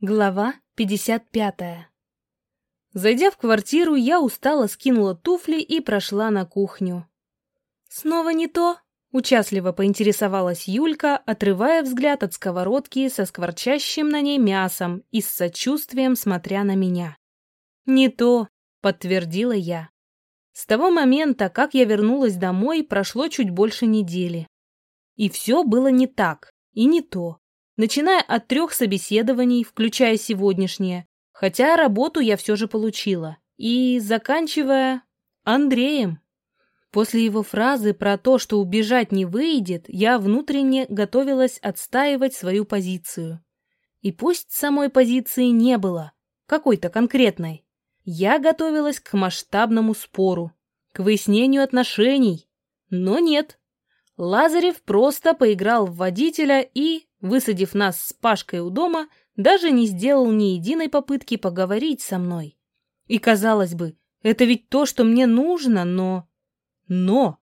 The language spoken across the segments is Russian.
Глава 55 Зайдя в квартиру, я устало скинула туфли и прошла на кухню. «Снова не то?» — участливо поинтересовалась Юлька, отрывая взгляд от сковородки со скворчащим на ней мясом и с сочувствием смотря на меня. «Не то», — подтвердила я. С того момента, как я вернулась домой, прошло чуть больше недели. И все было не так, и не то. Начиная от трех собеседований, включая сегодняшнее, хотя работу я все же получила, и заканчивая Андреем. После его фразы про то, что убежать не выйдет, я внутренне готовилась отстаивать свою позицию. И пусть самой позиции не было, какой-то конкретной, я готовилась к масштабному спору, к выяснению отношений. Но нет. Лазарев просто поиграл в водителя и, высадив нас с Пашкой у дома, даже не сделал ни единой попытки поговорить со мной. И, казалось бы, это ведь то, что мне нужно, но... Но!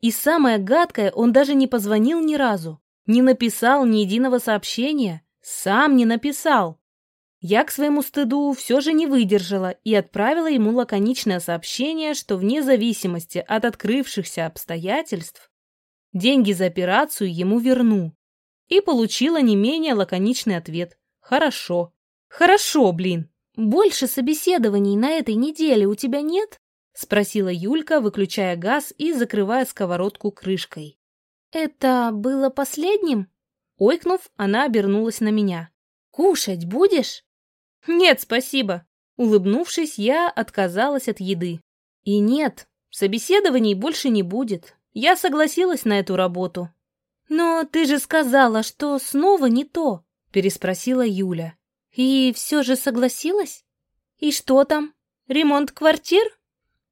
И самое гадкое, он даже не позвонил ни разу, не написал ни единого сообщения, сам не написал. Я к своему стыду все же не выдержала и отправила ему лаконичное сообщение, что вне зависимости от открывшихся обстоятельств деньги за операцию ему верну. И получила не менее лаконичный ответ. Хорошо. Хорошо, блин. Больше собеседований на этой неделе у тебя нет? Спросила Юлька, выключая газ и закрывая сковородку крышкой. Это было последним? Ойкнув, она обернулась на меня. Кушать будешь? «Нет, спасибо». Улыбнувшись, я отказалась от еды. И нет, собеседований больше не будет. Я согласилась на эту работу. «Но ты же сказала, что снова не то», — переспросила Юля. «И все же согласилась? И что там? Ремонт квартир?»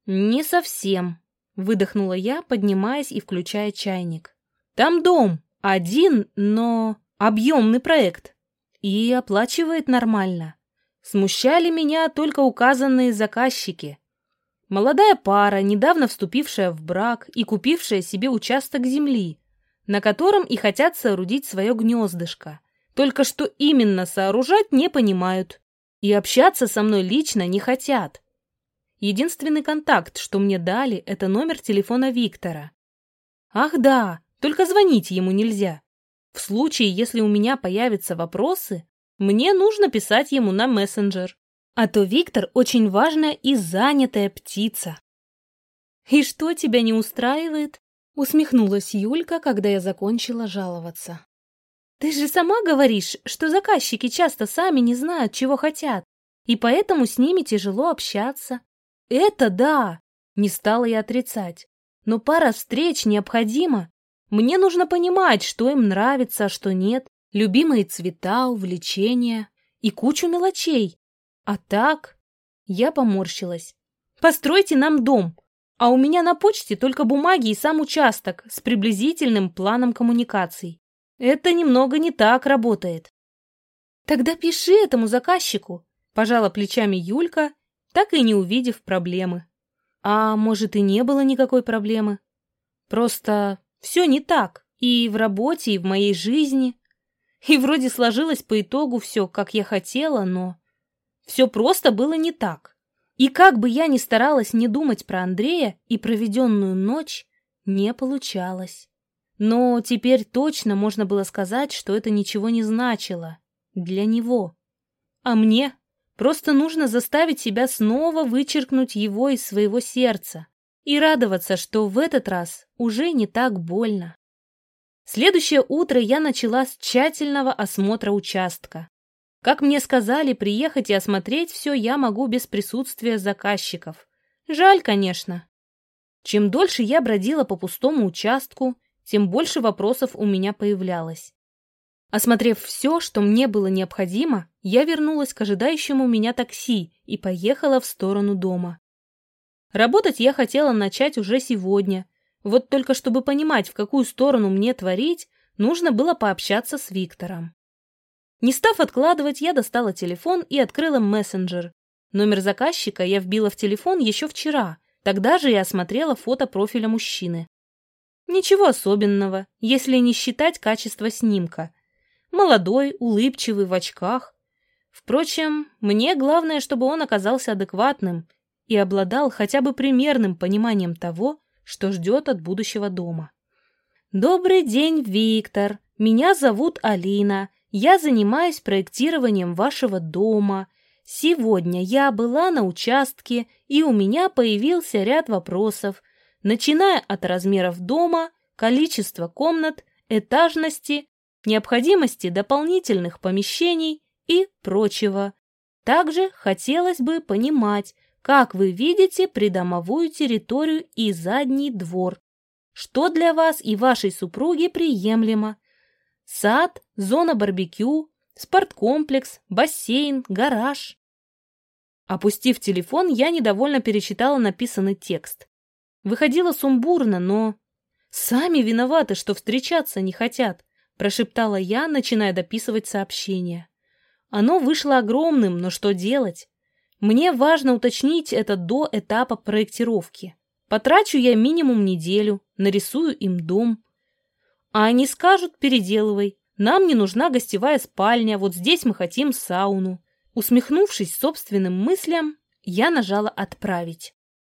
«Не совсем», — выдохнула я, поднимаясь и включая чайник. «Там дом, один, но объемный проект. И оплачивает нормально. Смущали меня только указанные заказчики. Молодая пара, недавно вступившая в брак и купившая себе участок земли, на котором и хотят соорудить свое гнездышко. Только что именно сооружать не понимают. И общаться со мной лично не хотят. Единственный контакт, что мне дали, это номер телефона Виктора. Ах да, только звонить ему нельзя. В случае, если у меня появятся вопросы, мне нужно писать ему на мессенджер. А то Виктор очень важная и занятая птица. «И что тебя не устраивает?» — усмехнулась Юлька, когда я закончила жаловаться. «Ты же сама говоришь, что заказчики часто сами не знают, чего хотят, и поэтому с ними тяжело общаться. Это да!» — не стала я отрицать. «Но пара встреч необходима. Мне нужно понимать, что им нравится, а что нет, любимые цвета, увлечения и кучу мелочей. А так... Я поморщилась. Постройте нам дом, а у меня на почте только бумаги и сам участок с приблизительным планом коммуникаций. Это немного не так работает. Тогда пиши этому заказчику, пожала плечами Юлька, так и не увидев проблемы. А может и не было никакой проблемы. Просто все не так и в работе, и в моей жизни. И вроде сложилось по итогу все, как я хотела, но... Все просто было не так. И как бы я ни старалась не думать про Андрея и проведенную ночь, не получалось. Но теперь точно можно было сказать, что это ничего не значило. Для него. А мне просто нужно заставить себя снова вычеркнуть его из своего сердца и радоваться, что в этот раз уже не так больно. Следующее утро я начала с тщательного осмотра участка. Как мне сказали, приехать и осмотреть все я могу без присутствия заказчиков. Жаль, конечно. Чем дольше я бродила по пустому участку, тем больше вопросов у меня появлялось. Осмотрев все, что мне было необходимо, я вернулась к ожидающему меня такси и поехала в сторону дома. Работать я хотела начать уже сегодня, вот только чтобы понимать, в какую сторону мне творить, нужно было пообщаться с Виктором. Не став откладывать, я достала телефон и открыла мессенджер. Номер заказчика я вбила в телефон еще вчера, тогда же я осмотрела фото профиля мужчины. Ничего особенного, если не считать качество снимка. Молодой, улыбчивый, в очках. Впрочем, мне главное, чтобы он оказался адекватным и обладал хотя бы примерным пониманием того, что ждет от будущего дома. «Добрый день, Виктор. Меня зовут Алина. Я занимаюсь проектированием вашего дома. Сегодня я была на участке, и у меня появился ряд вопросов, начиная от размеров дома, количества комнат, этажности, необходимости дополнительных помещений и прочего. Также хотелось бы понимать, как вы видите придомовую территорию и задний двор. Что для вас и вашей супруги приемлемо? Сад, зона барбекю, спорткомплекс, бассейн, гараж. Опустив телефон, я недовольно перечитала написанный текст. Выходило сумбурно, но... «Сами виноваты, что встречаться не хотят», – прошептала я, начиная дописывать сообщение. Оно вышло огромным, но что делать? Мне важно уточнить это до этапа проектировки. Потрачу я минимум неделю, нарисую им дом. А они скажут, переделывай. Нам не нужна гостевая спальня, вот здесь мы хотим сауну. Усмехнувшись собственным мыслям, я нажала «Отправить».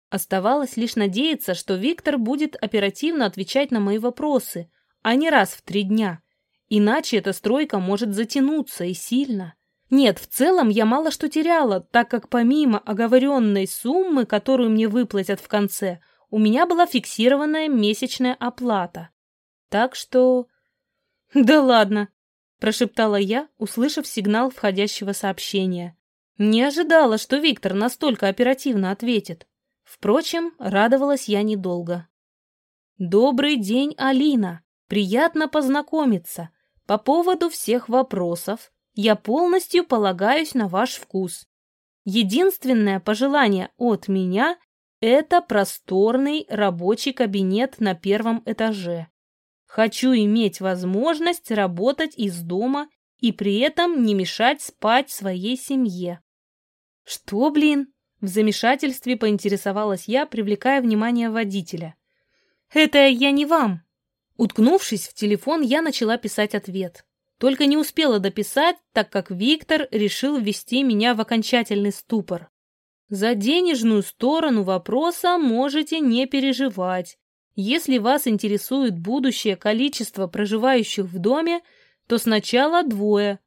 Оставалось лишь надеяться, что Виктор будет оперативно отвечать на мои вопросы, а не раз в три дня. Иначе эта стройка может затянуться и сильно. Нет, в целом я мало что теряла, так как помимо оговоренной суммы, которую мне выплатят в конце, у меня была фиксированная месячная оплата. Так что... Да ладно, прошептала я, услышав сигнал входящего сообщения. Не ожидала, что Виктор настолько оперативно ответит. Впрочем, радовалась я недолго. «Добрый день, Алина! Приятно познакомиться. По поводу всех вопросов я полностью полагаюсь на ваш вкус. Единственное пожелание от меня – это просторный рабочий кабинет на первом этаже. Хочу иметь возможность работать из дома и при этом не мешать спать своей семье. Что, блин? В замешательстве поинтересовалась я, привлекая внимание водителя. Это я не вам. Уткнувшись в телефон, я начала писать ответ. Только не успела дописать, так как Виктор решил ввести меня в окончательный ступор. За денежную сторону вопроса можете не переживать. Если вас интересует будущее количество проживающих в доме, то сначала двое.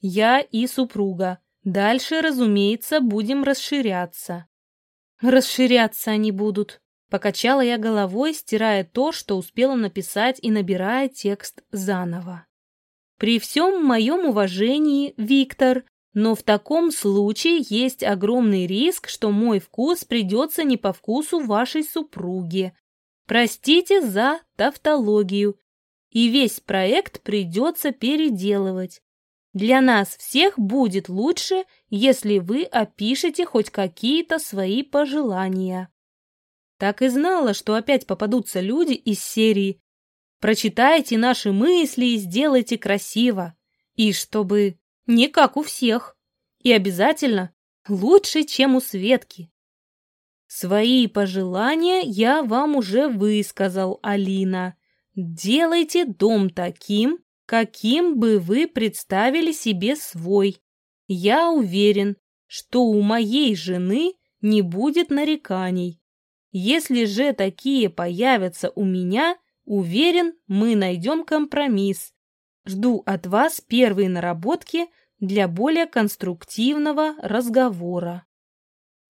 Я и супруга. Дальше, разумеется, будем расширяться. Расширяться они будут. Покачала я головой, стирая то, что успела написать и набирая текст заново. При всем моем уважении, Виктор, но в таком случае есть огромный риск, что мой вкус придется не по вкусу вашей супруги. Простите за тавтологию. И весь проект придется переделывать. Для нас всех будет лучше, если вы опишете хоть какие-то свои пожелания. Так и знала, что опять попадутся люди из серии «Прочитайте наши мысли и сделайте красиво». И чтобы не как у всех. И обязательно лучше, чем у Светки. Свои пожелания я вам уже высказал, Алина. Делайте дом таким, каким бы вы представили себе свой. Я уверен, что у моей жены не будет нареканий. Если же такие появятся у меня, уверен, мы найдем компромисс. Жду от вас первые наработки для более конструктивного разговора.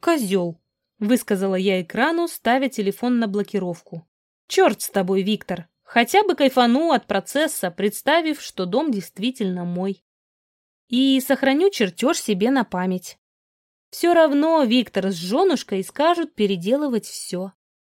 Козел, высказала я экрану, ставя телефон на блокировку. Черт с тобой, Виктор, Хотя бы кайфану от процесса, представив, что дом действительно мой. И сохраню чертеж себе на память. Все равно Виктор с женушкой скажут переделывать все.